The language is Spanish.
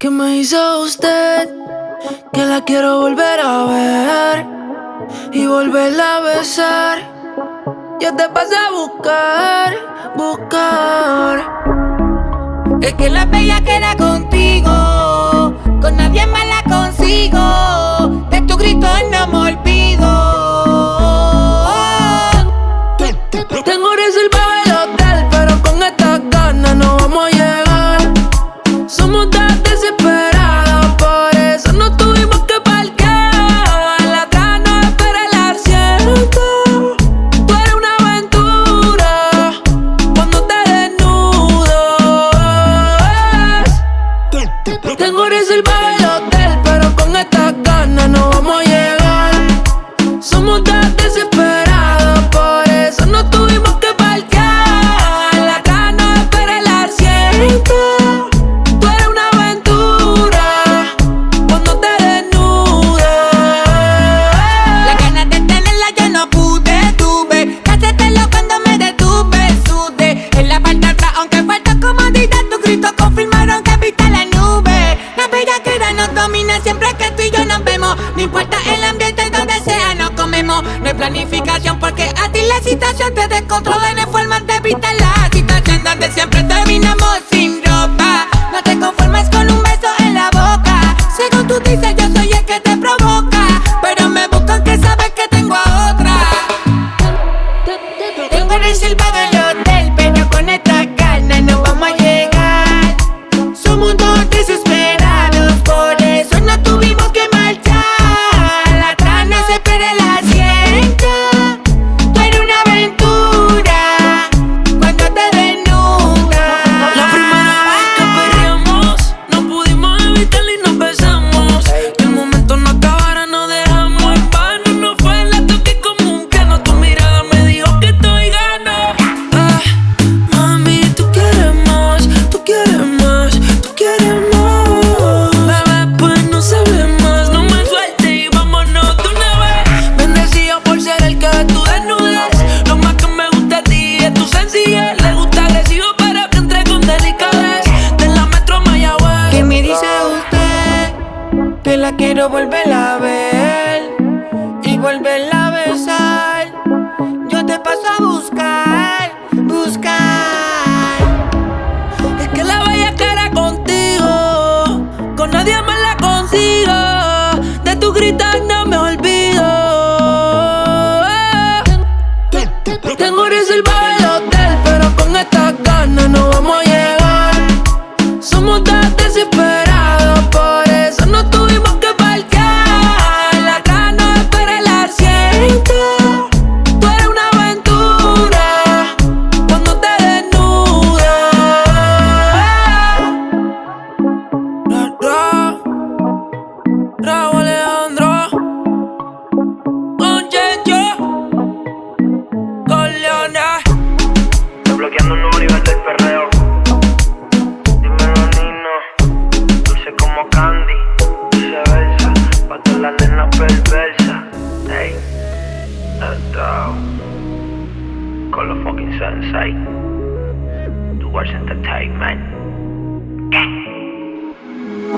¿Qué me hizo usted? Que la quiero volver a ver y volverla a besar. Yo te pasé a buscar, buscar. Es que la bella queda contigo, No importa el ambiente donde sea, nos comemos. No hay planificación porque a ti la situación te descontrola. No hay forma de evitar la situación donde siempre terminamos sin ropa. No te conformes con un beso en la boca. Según tú dices, yo soy el que te provoca. Pero me buscan que sabes que tengo a otra. Tengo reservado el hotel, quiero a ver y volverla a besar. Yo te paso a buscar, buscar. Es que la bella cara contigo, con nadie más la consigo. De tu gritar Raúl Alejandro con Checho, con Leona. Desbloqueando un nuevo nivel del perreo. Dímelo, Nino. Dulce como candy. Viceversa. Pa' todas las nenas perversas. Hey. Let's go. Con los fucking sensei. Tu Entertainment. ¿Qué?